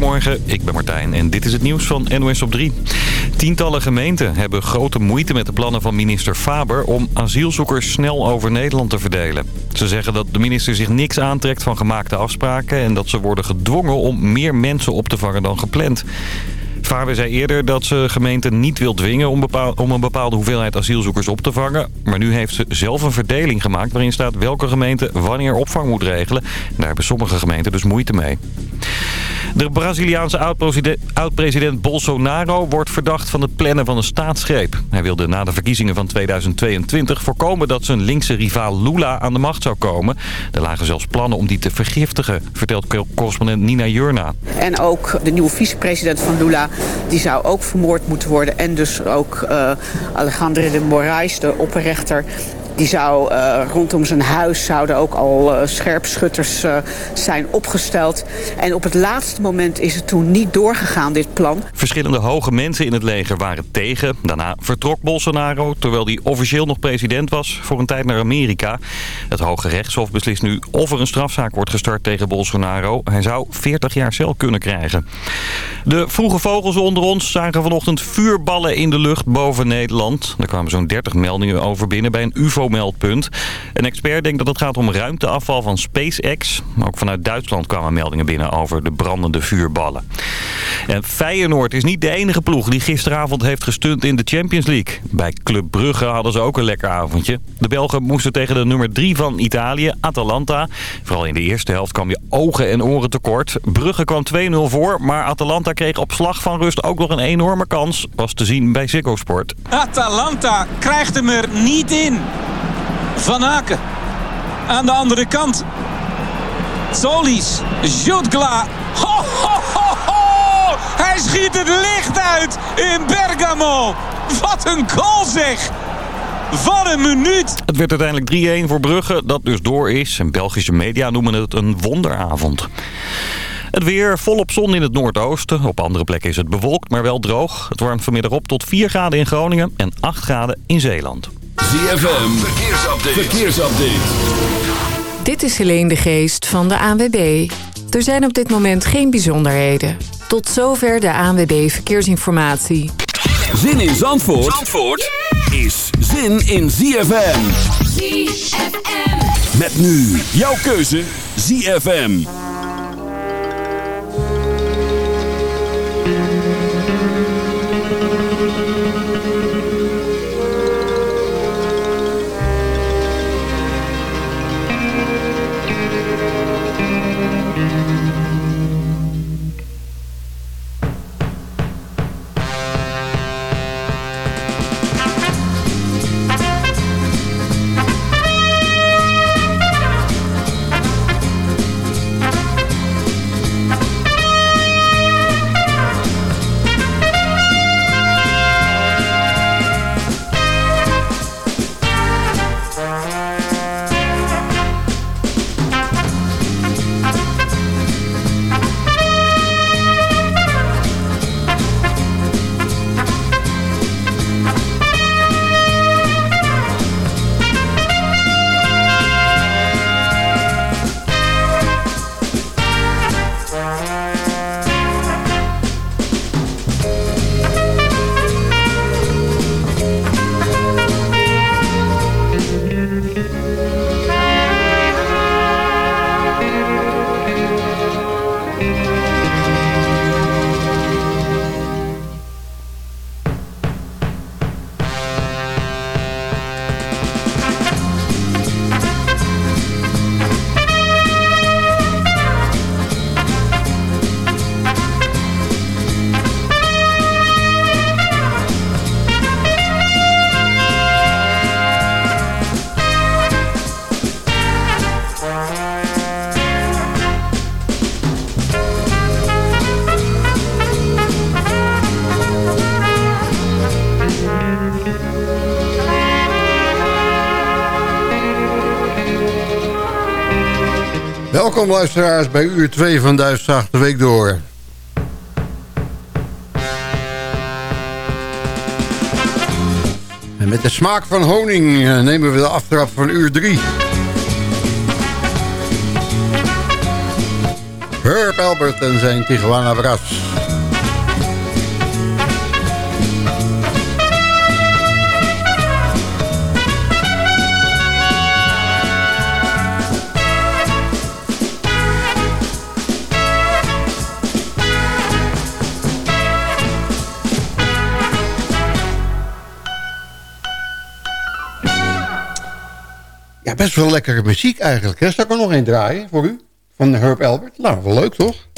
Goedemorgen, ik ben Martijn en dit is het nieuws van NOS op 3. Tientallen gemeenten hebben grote moeite met de plannen van minister Faber... om asielzoekers snel over Nederland te verdelen. Ze zeggen dat de minister zich niks aantrekt van gemaakte afspraken... en dat ze worden gedwongen om meer mensen op te vangen dan gepland. Faber zei eerder dat ze gemeenten niet wil dwingen om, om, een bepaalde hoeveelheid asielzoekers op te vangen. Maar nu heeft ze zelf een verdeling gemaakt waarin staat welke gemeente wanneer opvang moet regelen. daar hebben sommige gemeenten dus moeite mee. De Braziliaanse oud-president Bolsonaro wordt verdacht van het plannen van een staatsgreep. Hij wilde na de verkiezingen van 2022 voorkomen dat zijn linkse rivaal Lula aan de macht zou komen. Er lagen zelfs plannen om die te vergiftigen, vertelt correspondent Nina Jurna. En ook de nieuwe vicepresident van Lula, die zou ook vermoord moeten worden. En dus ook uh, de Moraes, de opperrechter, die zou, uh, rondom zijn huis zouden ook al uh, scherpschutters uh, zijn opgesteld. En op het laatste moment is het toen niet doorgegaan, dit plan. Verschillende hoge mensen in het leger waren tegen. Daarna vertrok Bolsonaro, terwijl hij officieel nog president was, voor een tijd naar Amerika. Het Hoge Rechtshof beslist nu of er een strafzaak wordt gestart tegen Bolsonaro. Hij zou 40 jaar cel kunnen krijgen. De vroege vogels onder ons zagen vanochtend vuurballen in de lucht boven Nederland. Er kwamen zo'n 30 meldingen over binnen bij een ufo meldpunt. Een expert denkt dat het gaat om ruimteafval van SpaceX. Ook vanuit Duitsland kwamen meldingen binnen over de brandende vuurballen. En Feyenoord is niet de enige ploeg die gisteravond heeft gestund in de Champions League. Bij Club Brugge hadden ze ook een lekker avondje. De Belgen moesten tegen de nummer 3 van Italië, Atalanta. Vooral in de eerste helft kwam je ogen en oren tekort. Brugge kwam 2-0 voor, maar Atalanta kreeg op slag van rust ook nog een enorme kans. Was te zien bij Ziggo Sport. Atalanta krijgt hem er niet in. Van Aken. Aan de andere kant. Solis. Jutgla. Ho, ho, ho, ho! Hij schiet het licht uit in Bergamo. Wat een goal zeg. Wat een minuut. Het werd uiteindelijk 3-1 voor Brugge, dat dus door is. En Belgische media noemen het een wonderavond. Het weer volop zon in het noordoosten. Op andere plekken is het bewolkt, maar wel droog. Het warmt vanmiddag op tot 4 graden in Groningen en 8 graden in Zeeland. ZFM, verkeersupdate. verkeersupdate. Dit is Helene de Geest van de ANWB. Er zijn op dit moment geen bijzonderheden. Tot zover de ANWB Verkeersinformatie. Zin in Zandvoort, Zandvoort is zin in ZFM. ZFM. Met nu jouw keuze ZFM. Bye. Welkom luisteraars bij uur 2 van Duitsdag de Week Door. En met de smaak van honing eh, nemen we de aftrap van uur 3. Herb Albert en zijn Tijuana Brass. Best wel lekkere muziek eigenlijk. Hè? Ik er nog één draaien voor u? Van Herb Albert. Nou, wel leuk toch?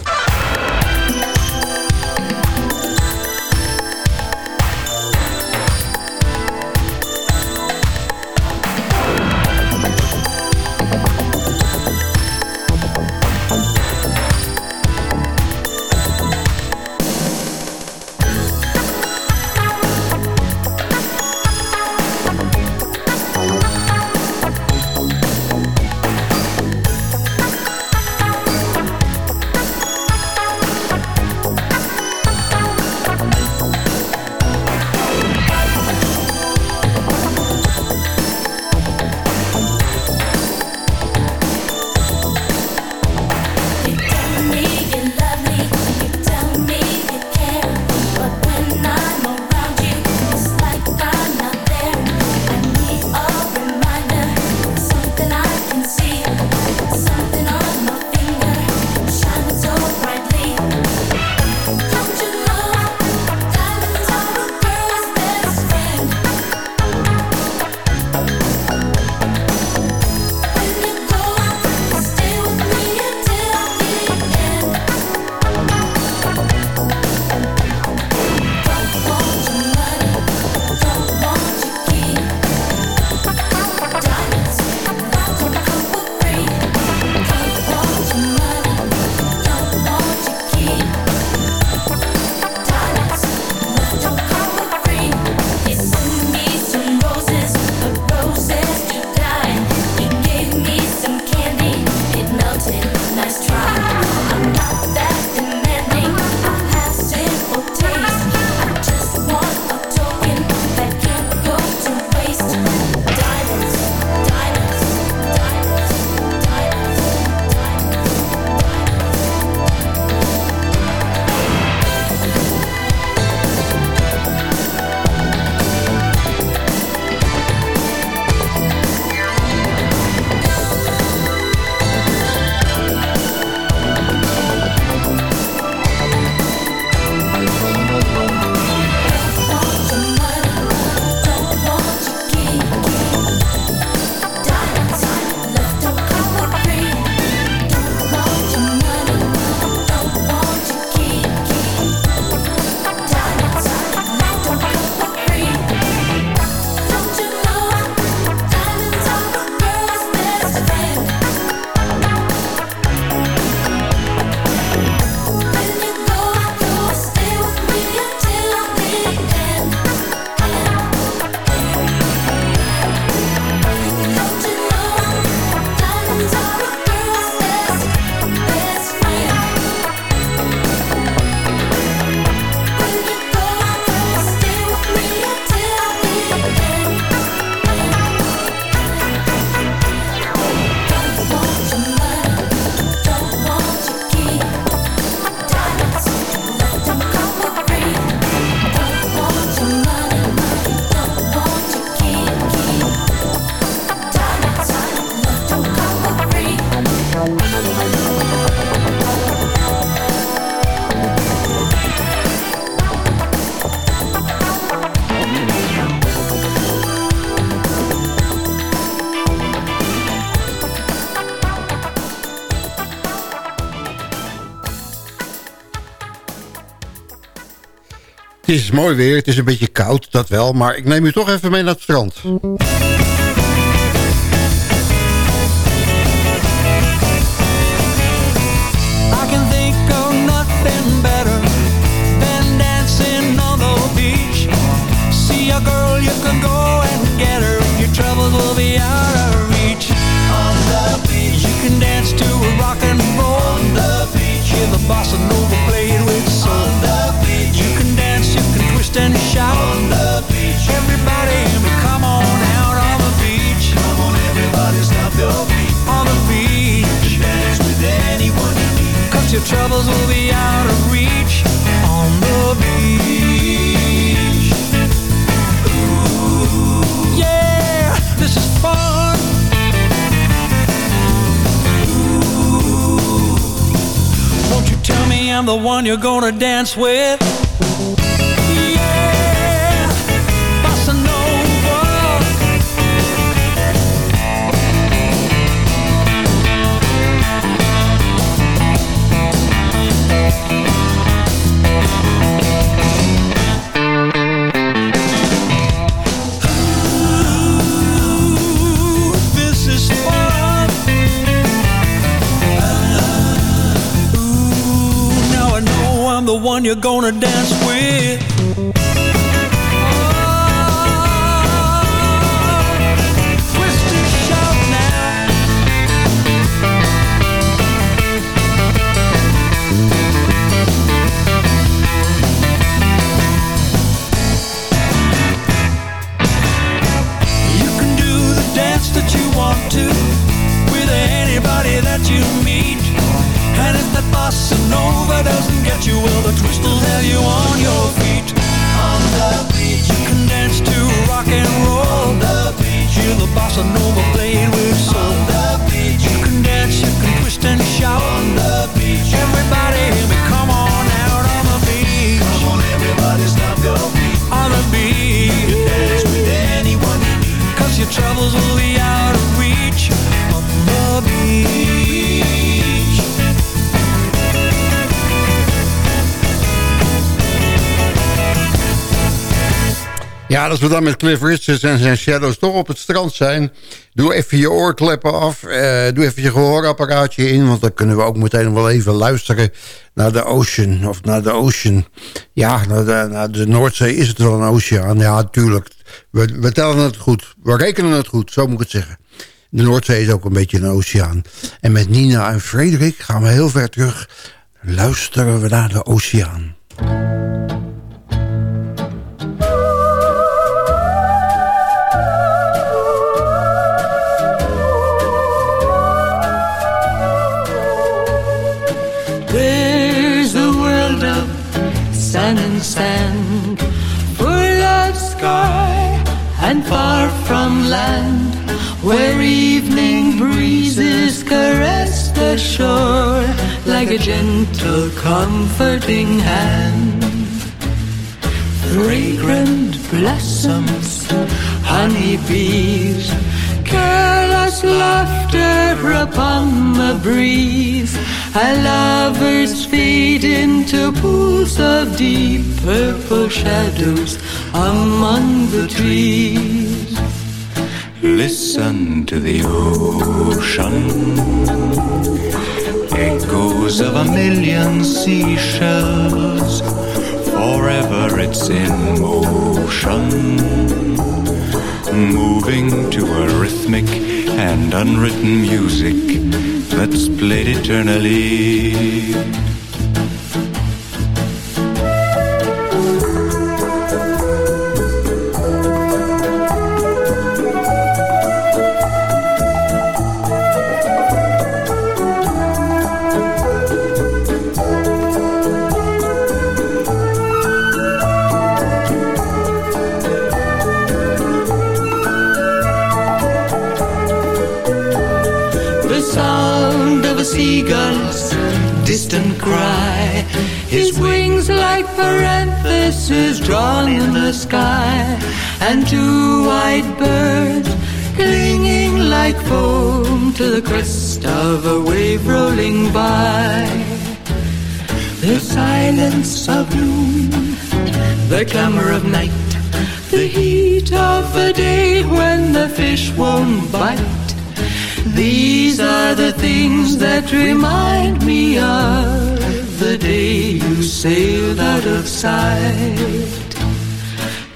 Is mooi weer, het is een beetje koud, dat wel. Maar ik neem u toch even mee naar het strand. Troubles will be out of reach on the beach. Ooh, yeah, this is fun. Ooh, won't you tell me I'm the one you're gonna dance with? You're gonna dance with. Doesn't get you, well, the twist will have you on your feet. On the beach, you can dance to rock and roll. On the beach, hear the bossa nova played with soul. On the beach, you can dance, you can twist and shout. On the beach, everybody hear me, come on out on the beach. Come on, everybody, stop your feet. On the beach, you can dance with anyone you meet. Cause your troubles will be out of reach on the beach. Ja, als we dan met Cliff Richards en zijn Shadows toch op het strand zijn... doe even je oorkleppen af, eh, doe even je gehoorapparaatje in... want dan kunnen we ook meteen wel even luisteren naar de ocean. Of naar de ocean. Ja, naar de, naar de Noordzee is het wel een oceaan. Ja, natuurlijk. We, we tellen het goed. We rekenen het goed, zo moet ik het zeggen. De Noordzee is ook een beetje een oceaan. En met Nina en Frederik gaan we heel ver terug... luisteren we naar de oceaan. Sun and sand, full of sky and far from land, where evening breezes caress the shore like a gentle, comforting hand. Fragrant blossoms, honeybees, careless laughter upon the breeze. And lovers fade into pools of deep purple shadows among the trees. Listen to the ocean, echoes of a million seashells. Forever it's in motion, moving to a rhythmic and unwritten music that's played eternally. Drawn in the sky. And two white birds clinging like foam to the crest of a wave rolling by. The silence of noon, the clamor of night, the heat of the day when the fish won't bite. These are the things that remind me of the day you sailed out of sight.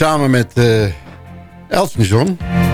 Samen met uh, Elton.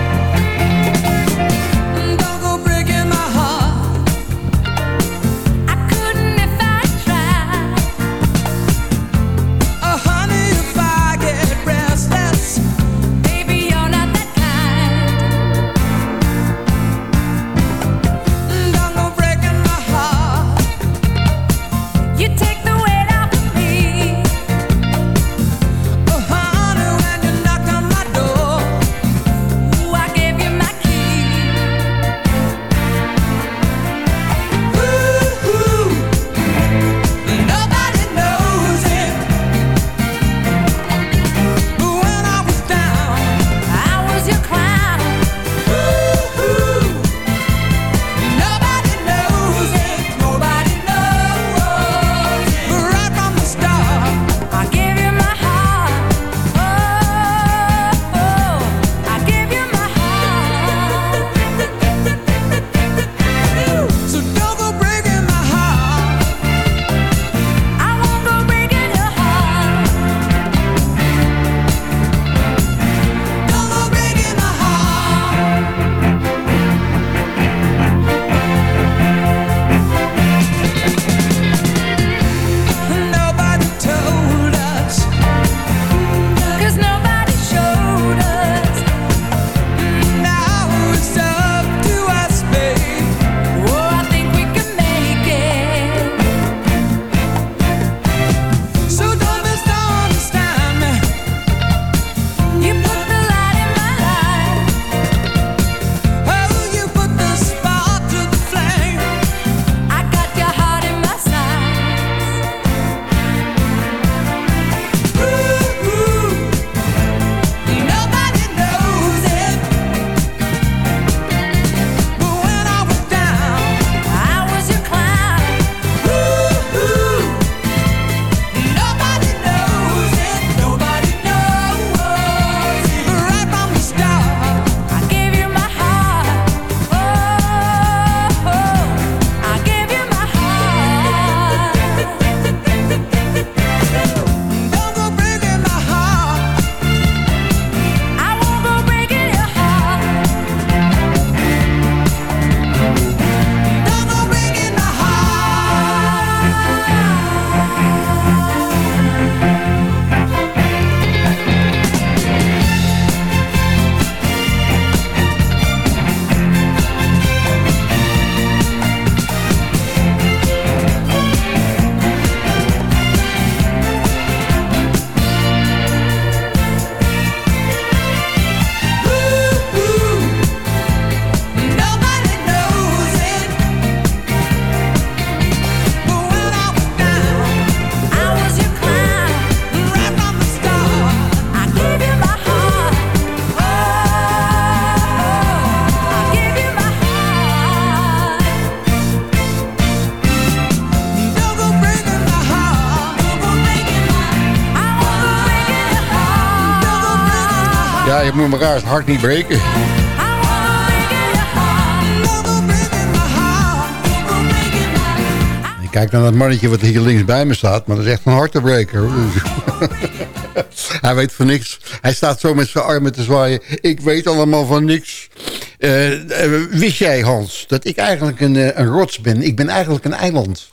Je moet elkaar het hart niet breken. Ik kijk naar dat mannetje wat hier links bij me staat, maar dat is echt een hartebreker. Hij weet van niks. Hij staat zo met zijn armen te zwaaien. Ik weet allemaal van niks. Uh, wist jij, Hans, dat ik eigenlijk een, uh, een rots ben? Ik ben eigenlijk een eiland.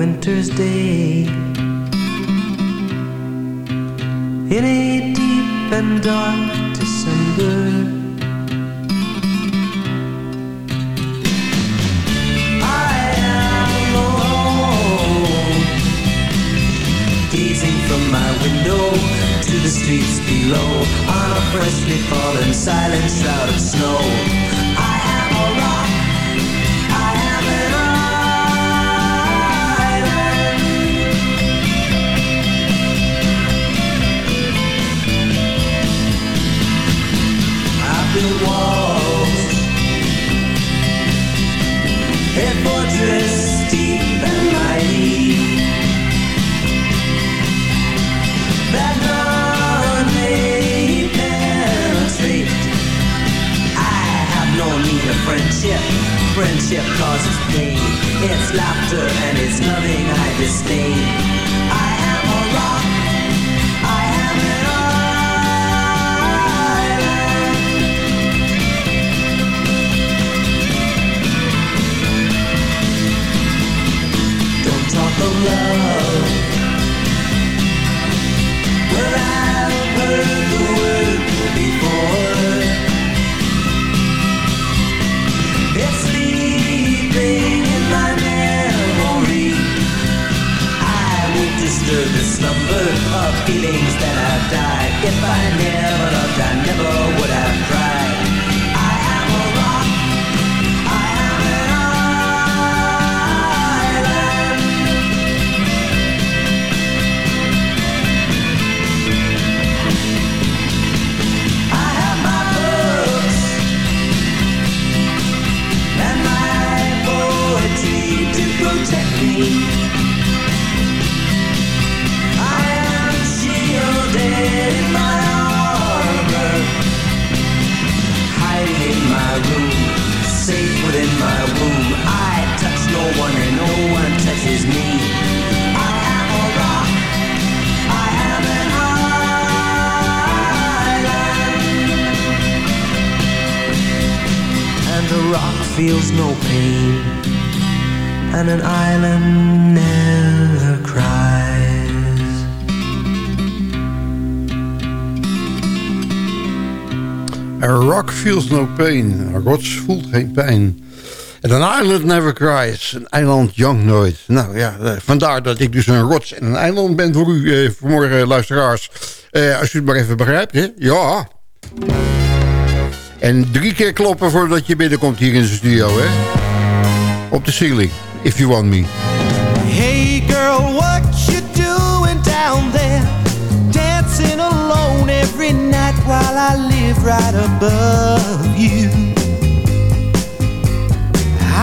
Winter's day. In a deep and dark December. I am alone Gazing from my window to the streets below. On a freshly fallen silent shroud of snow built walls. A fortress deep and mighty. That none may penetrate. I have no need of friendship. Friendship causes pain. It's laughter and it's sustain. I am no pain. Een rots voelt geen pijn. En an island never cries. Een eiland jankt nooit. Nou ja, eh, vandaar dat ik dus een rots en een eiland ben voor u eh, vanmorgen, luisteraars. Eh, als u het maar even begrijpt, hè? Ja. En drie keer kloppen voordat je binnenkomt hier in de studio, hè? Op de ceiling, if you want me. Hey girl, what you doing down there? Dancing alone every night while I live right above you.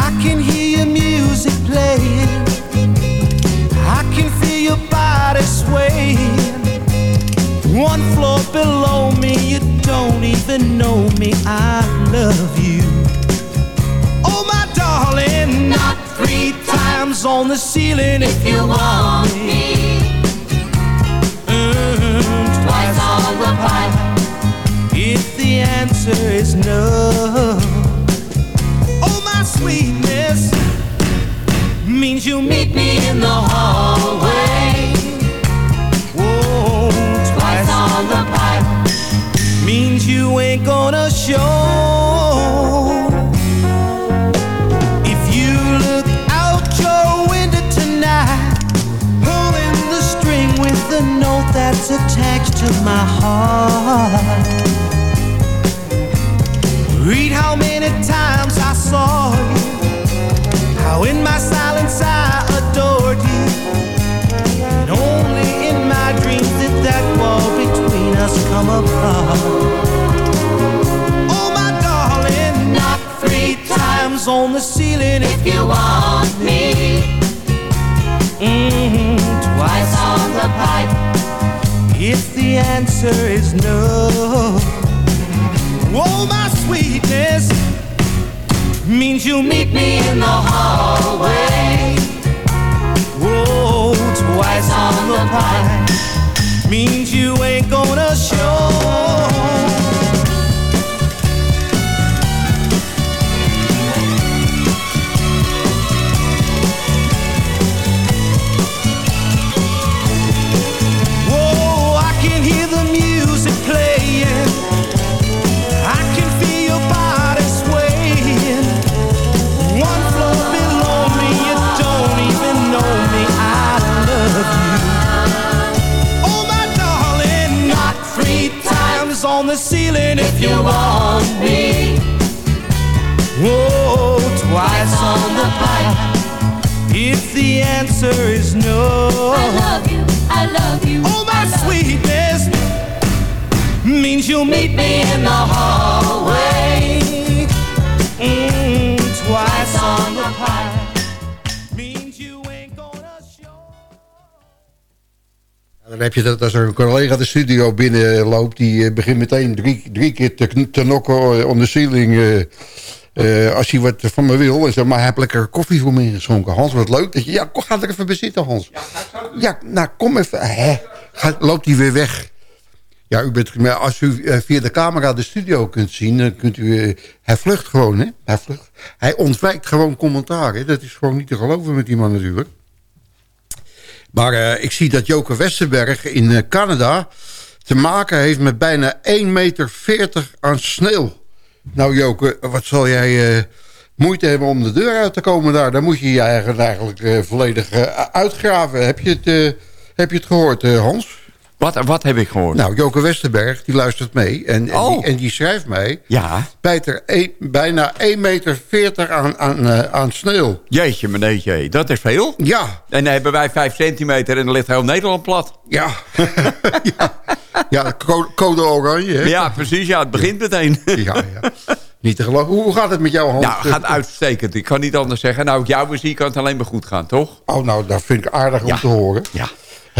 I can hear your music playing. I can feel your body swaying. One floor below me, you don't even know me. I love you. Oh, my darling, not three times on the ceiling if you want me. Answer is no. Oh, my sweetness means you meet me in the hallway. Whoa, twice on the pipe means you ain't gonna show. If you look out your window tonight, pulling the string with the note that's attached to my heart. Read how many times I saw you, how in my silence I adored you. And only in my dreams did that wall between us come apart. Oh, my darling, knock three times on the ceiling if you want me. Mm, twice on the pipe if the answer is no. Oh, my sweetness means you'll meet me in the hallway. Whoa, twice on the pipe means you ain't gonna show. Heb je dat als er een collega de studio binnenloopt... die eh, begint meteen drie, drie keer te, te nokken on the ceiling. eh. eh, als hij wat van me wil, en zeg maar, heeft lekker koffie voor me ingeschonken. Hans, wat leuk. Dat je, ja, kom, ga er even bij zitten, Hans. Ja, nou, kom even. Hè. Gaat, loopt hij weer weg. Ja, u bent, maar als u eh, via de camera de studio kunt zien, dan kunt u... eh, hij vlucht gewoon, hè? Hij vlucht. Hij ontwijkt gewoon commentaar, hè? Dat is gewoon niet te geloven met die man natuurlijk. Maar eh, ik zie dat Joke Westerberg in eh, Canada te maken heeft met bijna 1,40 meter aan sneeuw. Nou Joke, wat zal jij eh, moeite hebben om de deur uit te komen daar? Dan moet je je eigenlijk, eigenlijk volledig uitgraven. Heb je het, heb je het gehoord, eh, Hans? Wat, wat heb ik gehoord? Nou, Joke Westerberg, die luistert mee. En, en, Oh. die, en die schrijft mij... Ja. Bijter, een- bijna 1,40 meter aan, aan, eh, aan sneeuw. Jeetje, meneertje, dat is veel. Ja, En dan hebben wij 5 centimeter en dan ligt heel Nederland plat. ja. ja, ja code, code oranje, hè? Ja, precies. Ja, het begint meteen. ja, ja. Niet te geloven. Hoe gaat het met jou, Hans? Nou, gaat uitstekend. Ik kan niet anders zeggen. Nou, jouw muziek kan het alleen maar goed gaan, toch? Oh, nou, dat vind ik aardig om te horen. Ja.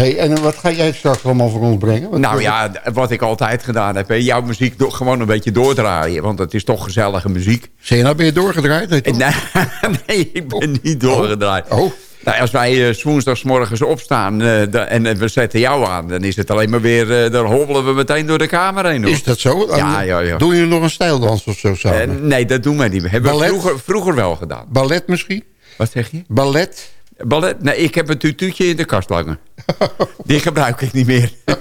Hey, en wat ga jij straks allemaal voor ons brengen? Wat- Nou ja, wat ik altijd gedaan heb. hè, Jouw muziek gewoon een beetje doordraaien. Want het is toch gezellige muziek. Zie je nou, ben je doorgedraaid? Nee, nee, ik ben niet doorgedraaid. Oh. Nou, als wij eh, 's woensdags morgens opstaan eh, en eh, we zetten jou aan... dan is het alleen maar weer... eh dan hobbelen we meteen door de kamer heen. Hoor. Is dat zo? Ja, ja, ja. Doen jullie nog een stijldans of zo Eh, samen? nee, dat doen wij niet meer. Hebben we vroeger, vroeger wel gedaan. Ballet misschien? Wat zeg je? Ballet? Ballet? Nee, ik heb een tutuutje in de kast hangen. Die gebruik ik niet meer.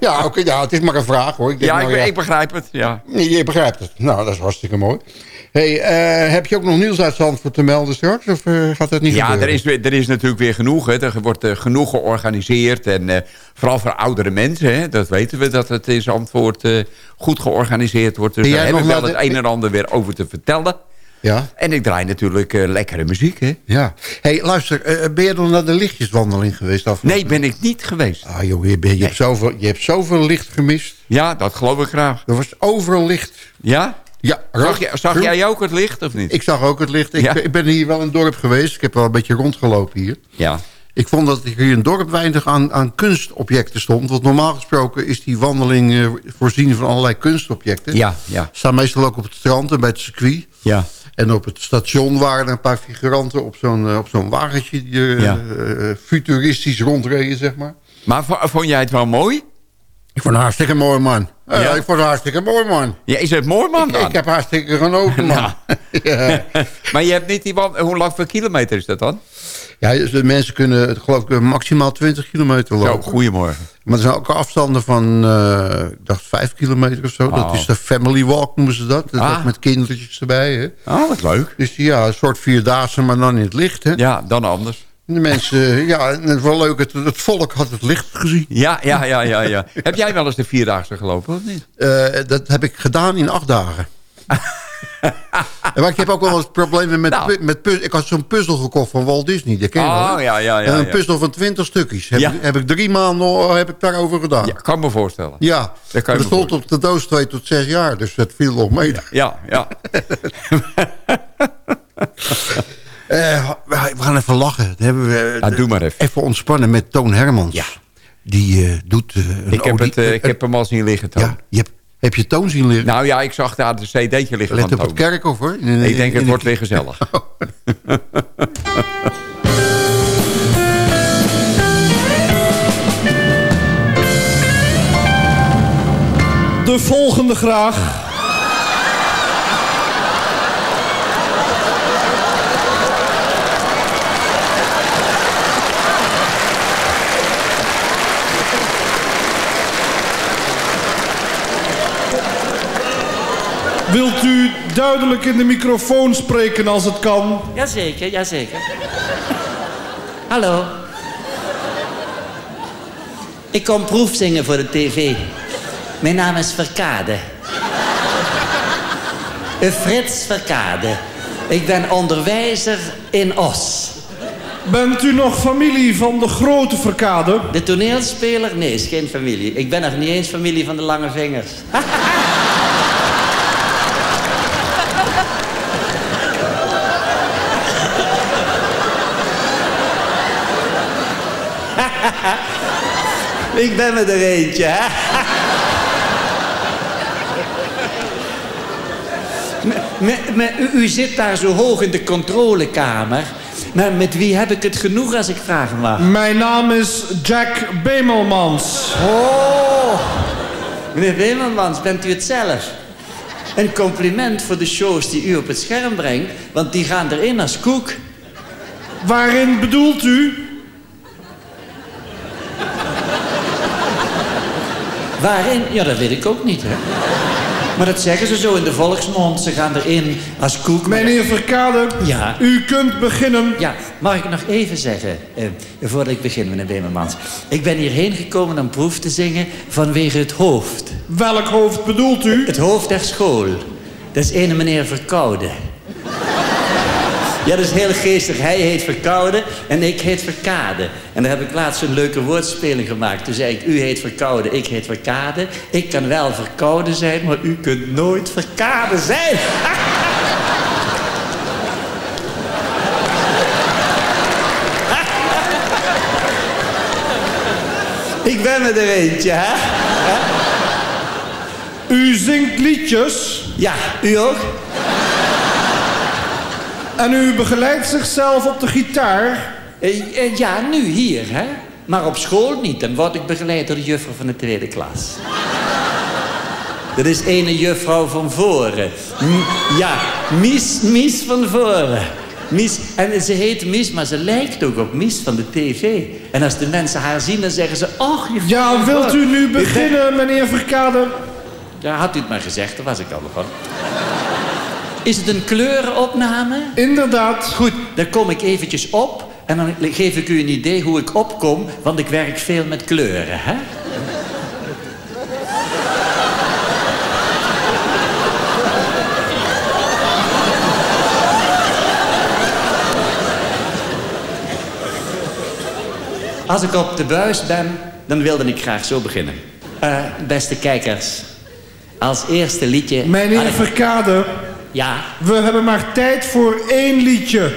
Ja, oké, ja, het is maar een vraag hoor. Ik denk, Ja, nou, ik, ik begrijp het. Ja. Nee, je begrijpt het. Nou, dat is hartstikke mooi. hey, eh, heb je ook nog nieuws uit Zandvoort te melden straks? Of eh, gaat dat niet Ja, gebeuren? er is, er is natuurlijk weer genoeg. Hè. Er wordt eh, genoeg georganiseerd. En vooral voor oudere mensen. Hè. Dat weten we, dat het in Zandvoort goed georganiseerd wordt. Dus daar jij heb ik nog wel het een en ander weer over te vertellen. Ja, En ik draai natuurlijk eh, lekkere muziek. Hè. ja. hey, luister, eh, ben je nog naar de lichtjeswandeling geweest? Afgelopen? Nee, ben ik niet geweest. Ah joh, je, bent- je, hebt zoveel, je hebt zoveel licht gemist. Ja, dat geloof ik graag. Er was overal licht. Ja? Ja, Zag, jij- zag jij ook het licht of niet? Ik zag ook het licht. Ik, Ja? ik ben hier wel in het dorp geweest. Ik heb wel een beetje rondgelopen hier. Ja. Ik vond dat hier in het dorp weinig aan, aan kunstobjecten stond. Want normaal gesproken is die wandeling eh, voorzien van allerlei kunstobjecten. Ja, ja, Staan meestal ook op het strand en bij het circuit. ja. En op het station waren er een paar figuranten op zo'n eh, op zo'n wagentje... die eh, Ja. eh, futuristisch rondreden, zeg maar. Maar vond jij het wel mooi? Ik vond het hartstikke mooi, man. Ja? ik vond het hartstikke mooi, man. Ja, is het mooi, man? Ik, dan? ik heb hartstikke genoten, man. ja. maar je hebt niet die. Hoe lang voor kilometer is dat dan? Ja, dus de mensen kunnen, geloof ik, maximaal 20 kilometer Zo, lopen. goedemorgen. Maar er zijn ook afstanden van, eh, ik dacht, 5 kilometer of zo. Dat Oh. is de family walk, noemen ze dat. Dat Ah. met kindertjes erbij, hè. Oh, wat leuk. Dus ja, een soort vierdaagse, maar dan in het licht, hè. Ja, dan anders. De mensen, ja, het was wel leuk, het, het volk had het licht gezien. Ja, ja, ja, ja, ja. heb jij wel eens de Vierdaagse gelopen, of niet? Eh, dat heb ik gedaan in acht dagen. Maar ik heb ook wel eens problemen met, Nou. met puzzel. Ik had zo'n puzzel gekocht van Walt Disney. Dat ken je wel? Oh, ja, ja, ja. en een ja. puzzel van 20 stukjes. Heb, Ja. ik, heb ik drie maanden oh, heb ik daarover gedaan. Ja, kan me voorstellen. Ja, Dat kan me stond op de doos 2 tot 6 jaar. Dus dat viel nog mee. Ja, ja. Eh, we we gaan even lachen. Dan hebben we, Ja, doe maar even. Even ontspannen met Toon Hermans. Ja. Die eh, doet eh, een Ik heb, het, eh, ik eh, heb hem al zien liggen, Toon. ja, je hebt, heb je Toon zien liggen? Nou ja, ik zag daar de cd'tje liggen Let van op het Toon. kerkhof, hoor. In- Ik denk in het wordt weer gezellig. De volgende graag. Wilt u duidelijk in de microfoon spreken als het kan? Jazeker, jazeker. Hallo. Ik kom proefzingen voor de tv. Mijn naam is Verkade. Frits Verkade. Ik ben onderwijzer in Os. Bent u nog familie van de grote verkade? De toneelspeler? Nee, is geen familie. Ik ben nog niet eens familie van de lange vingers. Ik ben me er eentje, hè? u, u zit daar zo hoog in de controlekamer. Maar met wie heb ik het genoeg als ik vragen mag? Mijn naam is Jack Bemelmans. Oh, meneer Wemelmans, bent u het zelf? Een compliment voor de shows die u op het scherm brengt, want die gaan erin als koek. Waarin bedoelt u? Waarin? Ja, dat weet ik ook niet, hè. Maar dat zeggen ze zo in de volksmond. Ze gaan erin als koek. Meneer Verkade, Ja. u kunt beginnen. Ja, mag ik nog even zeggen, eh, voordat ik begin, meneer Bemermans. Ik ben hierheen gekomen om proef te zingen vanwege het hoofd. Welk hoofd bedoelt u? Het hoofd der school. Dat is ene meneer Verkoude. Ja, dat is heel geestig. Hij heet Verkoude en ik heet Verkade. En daar heb ik laatst een leuke woordspeling gemaakt. Toen zei ik, u heet Verkoude, ik heet Verkade. Ik kan wel Verkoude zijn, maar u kunt nooit Verkade zijn. ik ben me er eentje, hè? U zingt liedjes Ja, u ook? En u begeleidt zichzelf op de gitaar. Eh, eh, ja, nu hier, hè? Maar op school niet. Dan word ik begeleid door de juffrouw van de tweede klas. Dat is ene juffrouw van voren. M- ja, Mies, Mies van voren. Mies, en ze heet Mies, maar ze lijkt ook op Mies van de tv. En als de mensen haar zien, dan zeggen ze... Och, juffrouw Ja, van wilt u voren." nu beginnen, meneer Verkade? Ja, had u het maar gezegd, dan was ik al begonnen. Is het een kleurenopname? Inderdaad. Goed, dan kom ik eventjes op en dan geef ik u een idee hoe ik opkom, want ik werk veel met kleuren, hè? Als ik op de buis ben, dan wilde ik graag zo beginnen. Eh, beste kijkers, als eerste liedje... Had ik- Verkade, Ja, we hebben maar tijd voor één liedje.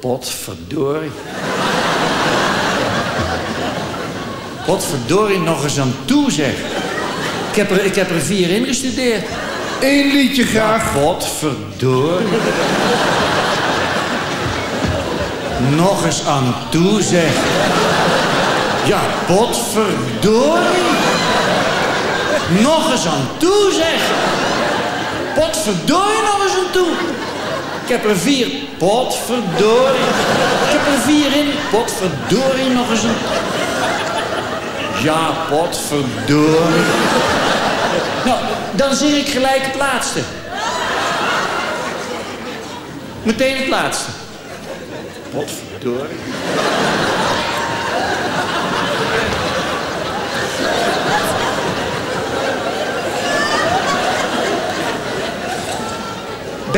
Potverdorie. Potverdorie nog eens aan toe, zeg. Ik heb er, ik heb er vier ingestudeerd. Eén liedje graag. Potverdorie. nog eens aan toe, zeg. Ja, potverdorie. Nog eens aan toe, zeg. Potverdorie nog eens aan toe. Ik heb er vier. Potverdorie. Ik heb er vier in. Potverdorie nog eens een... Ja, potverdorie. Nou, dan zing ik gelijk het laatste. Meteen het laatste. Potverdorie.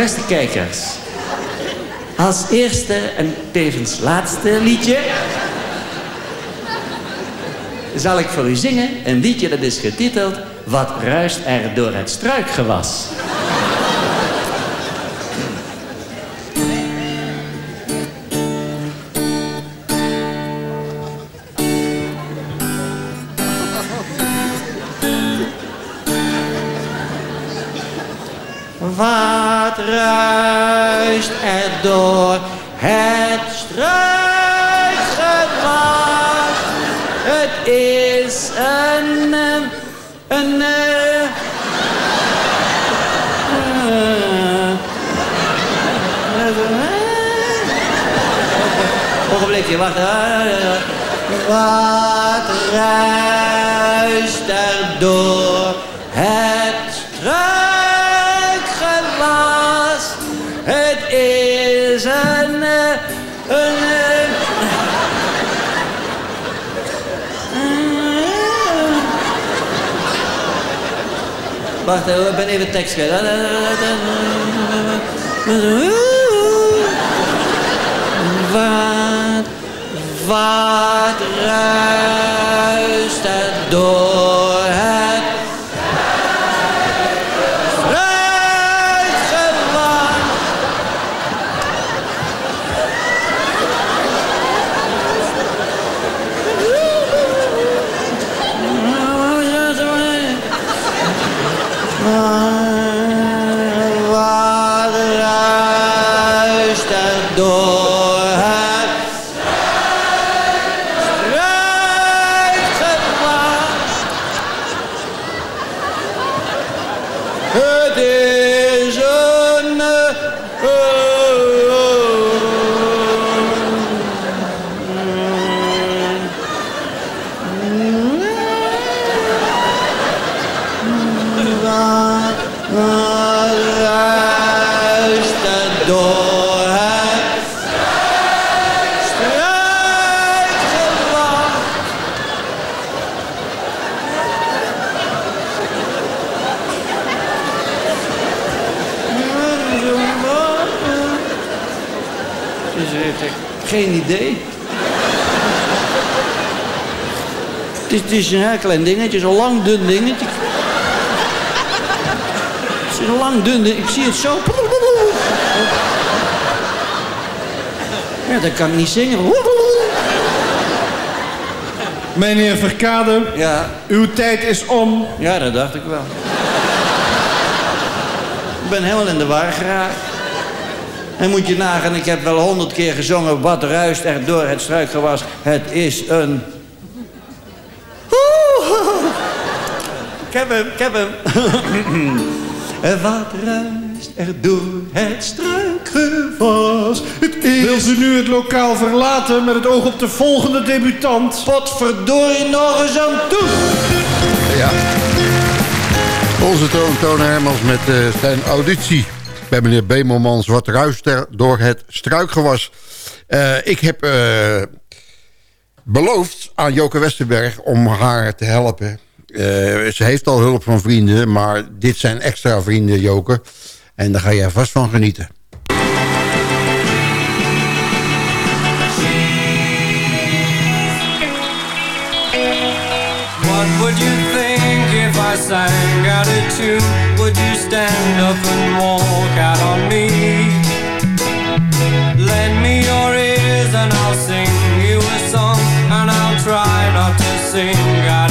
Beste kijkers, als eerste en tevens laatste liedje zal ik voor u zingen een liedje dat is getiteld Wat ruist er door het struikgewas. Ruist er door het struikgewas? Het is een... eh, een... eh, eh, Ogenblikje, wacht. Wat ruist er door Wacht, eh, ik ben even tekst kwijt. Wat, wat ruist er door Het is, een heel klein dingetje, zo'n lang dun dingetje. Het is een lang dun ding, ik zie het zo. Ja, dat kan ik niet zingen. Meneer Verkade, Ja, uw tijd is om. ja, dat dacht ik wel. Ik ben helemaal in de war geraakt. En moet je nagaan, ik heb wel honderd keer gezongen... wat ruist er door het struikgewas. Het is een... Ik heb hem, ik heb hem. En wat ruist er door het struikgewas. Het is... Wil ze nu het lokaal verlaten met het oog op de volgende debutant? Potverdorie nog eens aan toe. Ja. Onze Toon, Toon Hermans met eh, zijn auditie bij meneer Bemelmans. Wat ruist er door het struikgewas? Eh, ik heb eh, beloofd aan Joke Westerberg om haar te helpen. Eh, ze heeft al hulp van vrienden, maar dit zijn extra vrienden, Joke. En daar ga jij vast van genieten. What would you think if I sang out a tune? Would you stand up and walk out on me? Lend me your ears and I'll sing you a song And I'll try not to sing out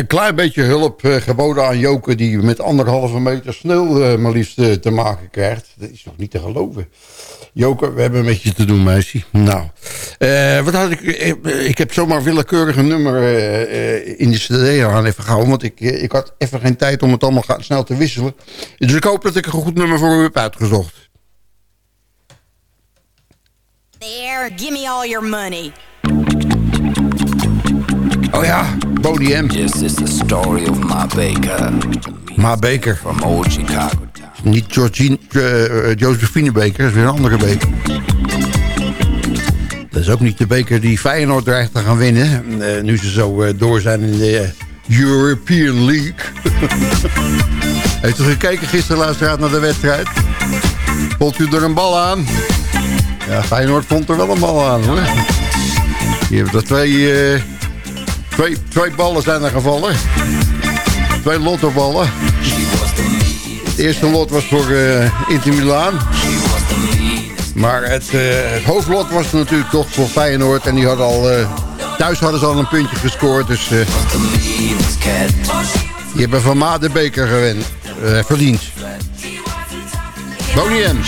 Een klein beetje hulp eh, geboden aan Joke... die met anderhalve meter sneeuw eh, maar liefst eh, te maken krijgt. Dat is nog niet te geloven. Joke, we hebben met je te doen, meisje. Nou, wat had ik... ik heb zomaar willekeurig een nummer in de cd aan even gehouden... want ik, ik had even geen tijd om het allemaal snel te wisselen. Dus ik hoop dat ik een goed nummer voor u heb uitgezocht. There, give me all your money. Oh ja, Bodie M. This is the story of Ma Baker. Ma Baker. From old Chicago. Niet Georgine, eh, eh, Josephine Baker, dat is weer een andere beker. Dat is ook niet de beker die Feyenoord dreigt te gaan winnen. eh, nu ze zo door zijn in de European League. Heeft u gekeken gisteren, luisteraar, naar de wedstrijd? Vond u er een bal aan? Ja, Feyenoord vond er wel een bal aan, hoor. Je hebt er twee, twee, twee ballen zijn er gevallen. Twee lottoballen. eerste lot was voor uh, Inter Milaan. Maar het, het, hoofdlot was natuurlijk toch voor Feyenoord. En die had al, uh, thuis hadden ze al een puntje gescoord. Dus die hebben Van Ma de beker gewend, verdiend. Boniem.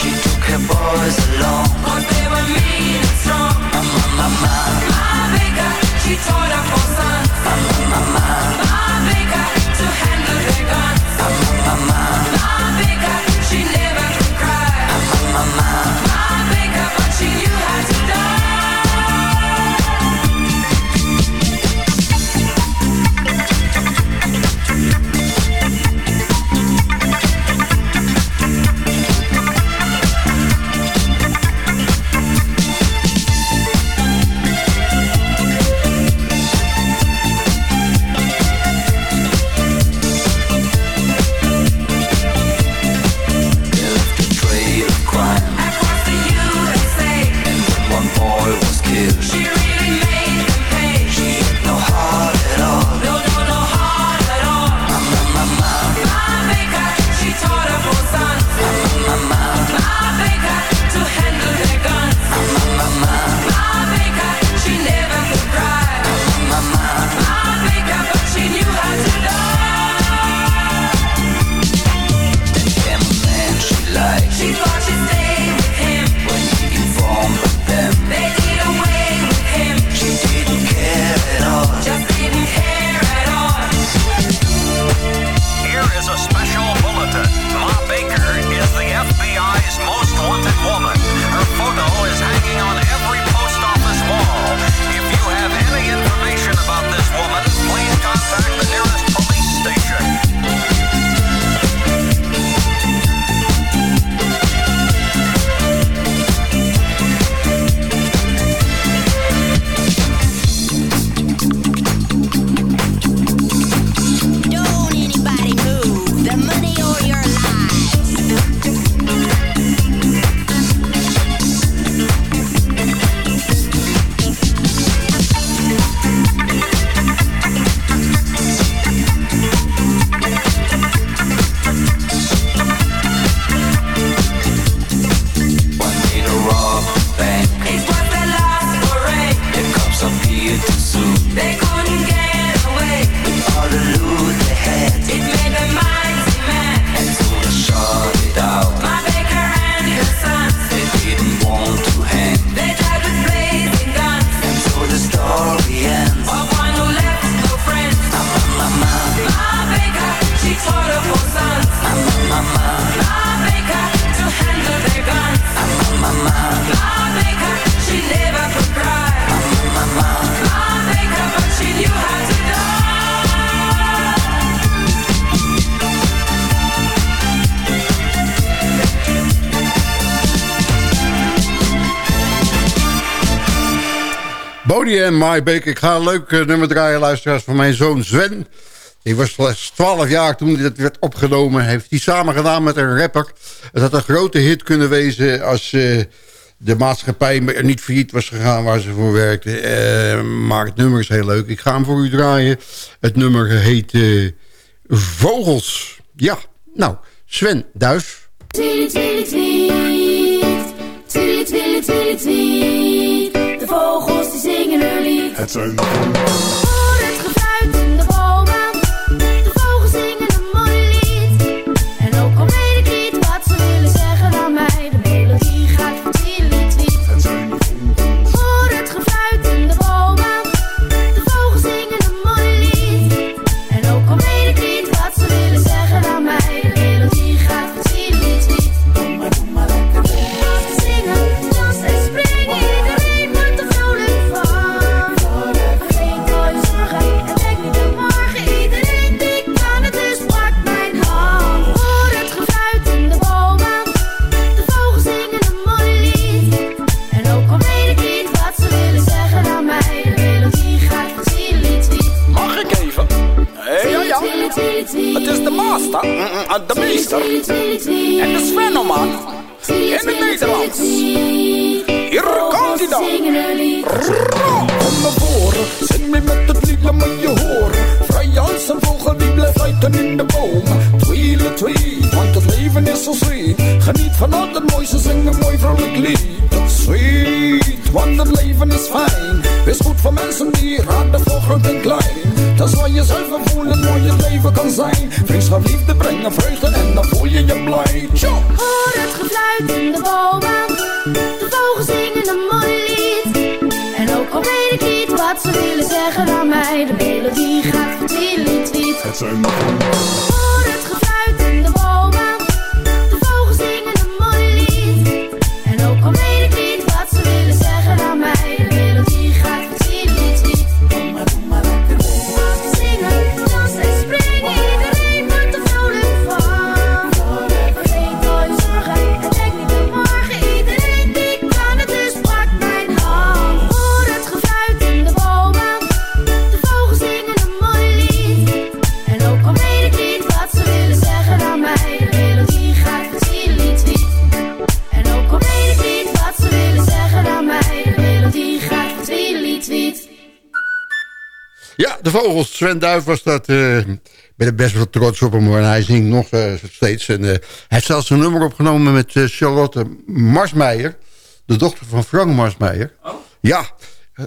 Ik ga een leuk uh, nummer draaien, luisteraars, van mijn zoon Sven. Die was slechts 12 jaar toen dit werd opgenomen. Heeft hij samen gedaan met een rapper. Het had een grote hit kunnen wezen als uh, de maatschappij niet failliet was gegaan waar ze voor werkten. Uh, maar het nummer is heel leuk. Ik ga hem voor u draaien. Het nummer heet Vogels. Ja, nou, Sven tweet. That's own. Vogels. Sven Duif was dat. eh, Ik ben er best wel trots op hem hoor. En hij zingt nog eh, steeds. En, eh, hij heeft zelfs een nummer opgenomen met Charlotte Marsmeijer. De dochter van Frank Marsmeijer. Oh? Ja.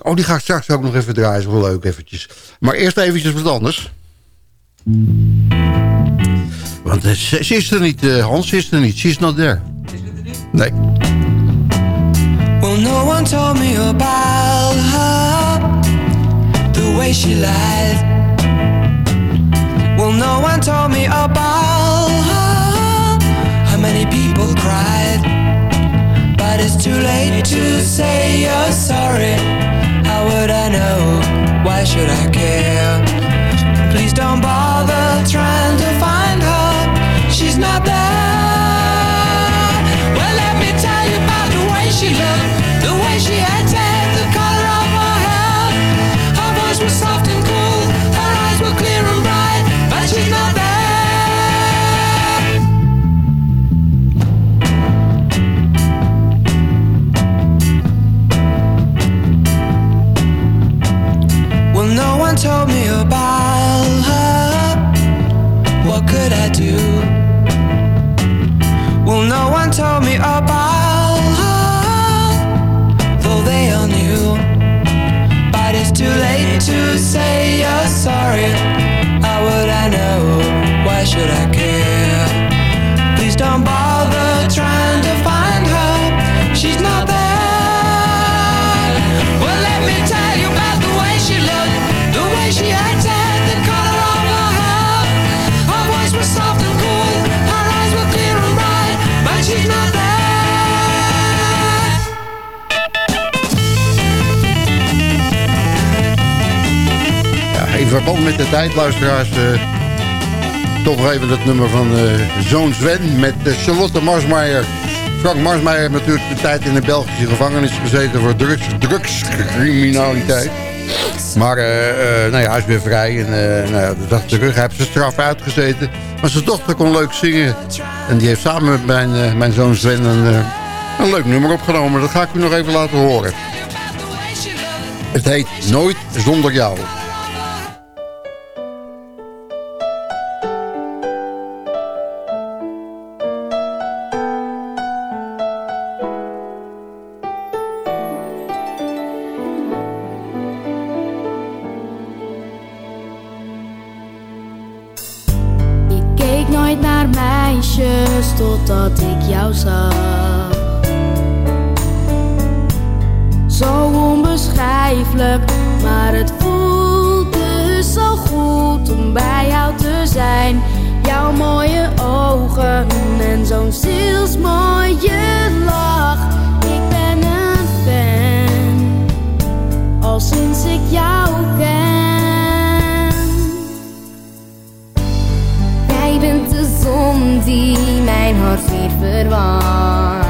Oh, die ga ik straks ook nog even draaien. Is wel leuk eventjes. Maar eerst eventjes wat anders. Want ze, ze is er niet, eh, Hans. Ze is er niet. She is not there. Nee. Well, no one told me about way she lied. Well, no one told me about her, how many people cried. But it's too late to say you're sorry. How would I know? Why should I care? Please don't bother trying to What could I do? Well, no one told me about verband met de tijd, luisteraars... eh, toch even dat nummer van eh, Zoon Sven met eh, Charlotte Marsmeijer. Frank Marsmeijer heeft natuurlijk de tijd in de Belgische gevangenis gezeten... voor drugs, drugscriminaliteit. Maar nou ja, hij is weer vrij en nou ja, de dag terug. Hij heeft zijn straf uitgezeten. Maar zijn dochter kon leuk zingen. En die heeft samen met mijn, mijn zoon Sven een, een leuk nummer opgenomen. Dat ga ik u nog even laten horen. Het heet Nooit Zonder Jou. Bent de zon die mijn hart weer verwarmt.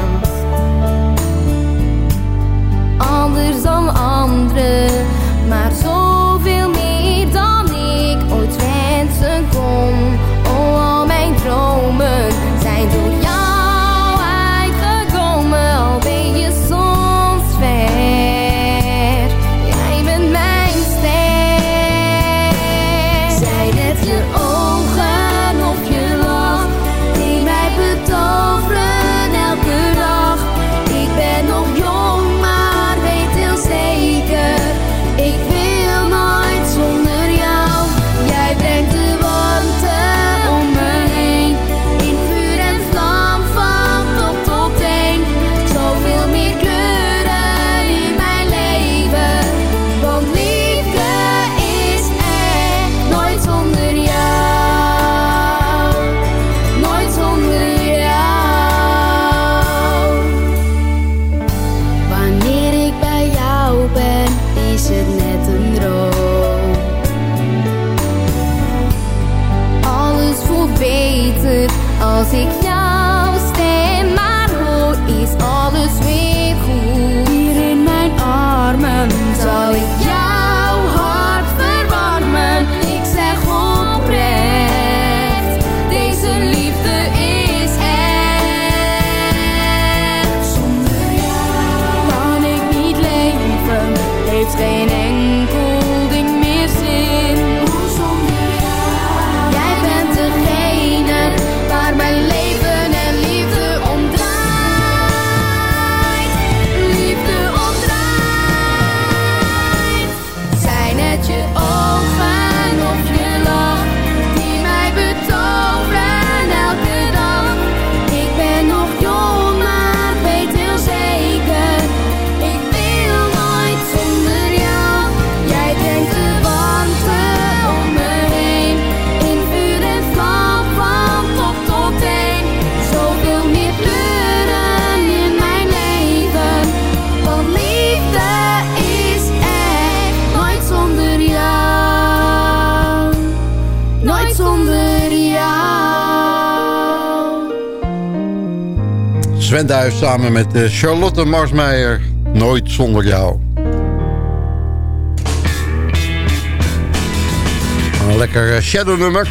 Sven Duijs samen met eh, Charlotte Marsmeijer. Nooit zonder jou. Een lekker eh, shadow nummer.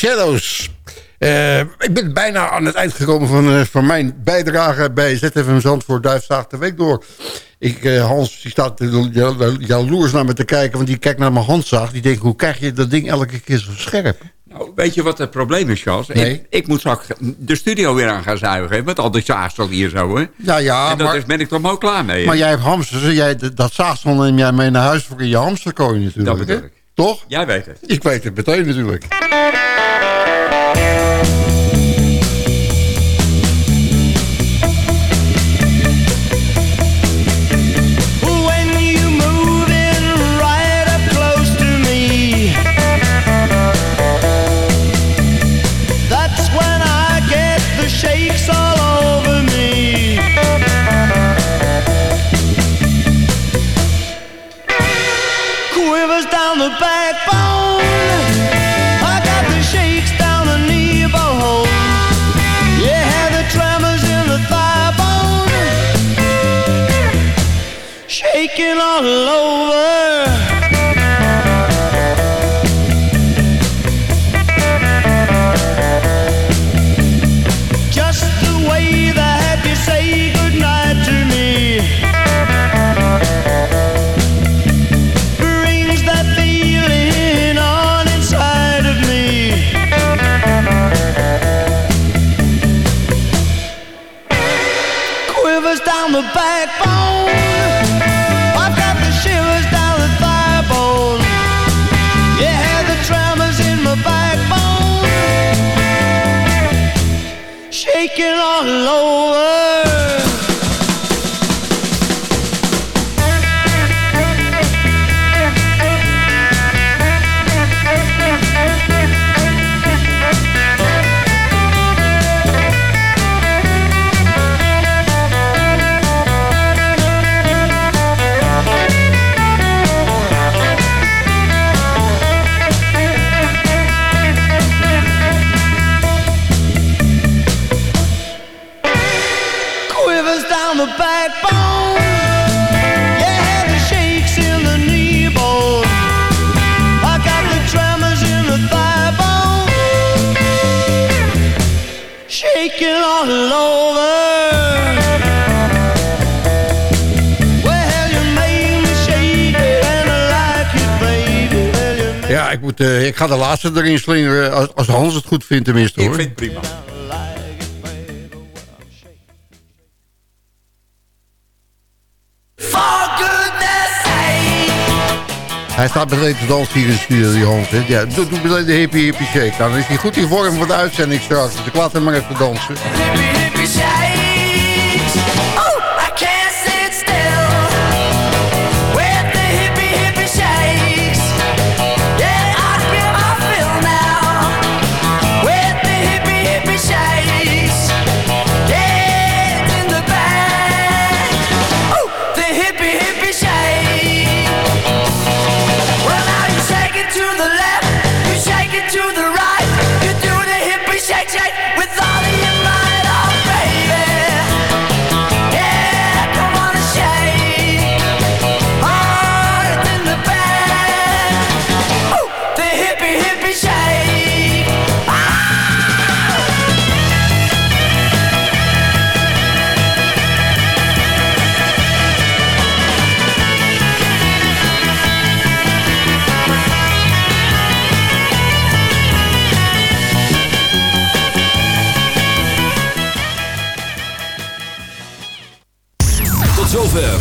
Shadows. Eh, ik ben bijna aan het eind gekomen van, eh, van mijn bijdrage bij ZFM Zandvoort Duifstaag de Week door. Ik, eh, Hans die staat jal- jaloers naar me te kijken, want die kijkt naar mijn handzaag. Die denkt, hoe krijg je dat ding elke keer zo scherp? Nou, weet je wat het probleem is, Charles? Nee. Ik, ik moet straks de studio weer aan gaan zuigen. hè, Want al die zaagsel hier zo, hè? Ja, ja, en is, ben ik toch ook klaar mee. hè? Maar jij hebt hamsters, jij, dat zaagsel neem jij mee naar huis voor in je hamsterkooi natuurlijk. Dat bedoel ik. Toch? Jij weet het. Ik weet het meteen natuurlijk. Ja, ik, moet, eh, ik ga de laatste erin slingeren. Als, als Hans het goed vindt tenminste hoor. Ik vind het prima. Hij staat beneden te dansen hier in de studio, die hè. Ja, doe, doe de hippie hippie shake. Nou, dan is hij goed in vorm voor de uitzending straks. Dus ik laat hem maar even dansen.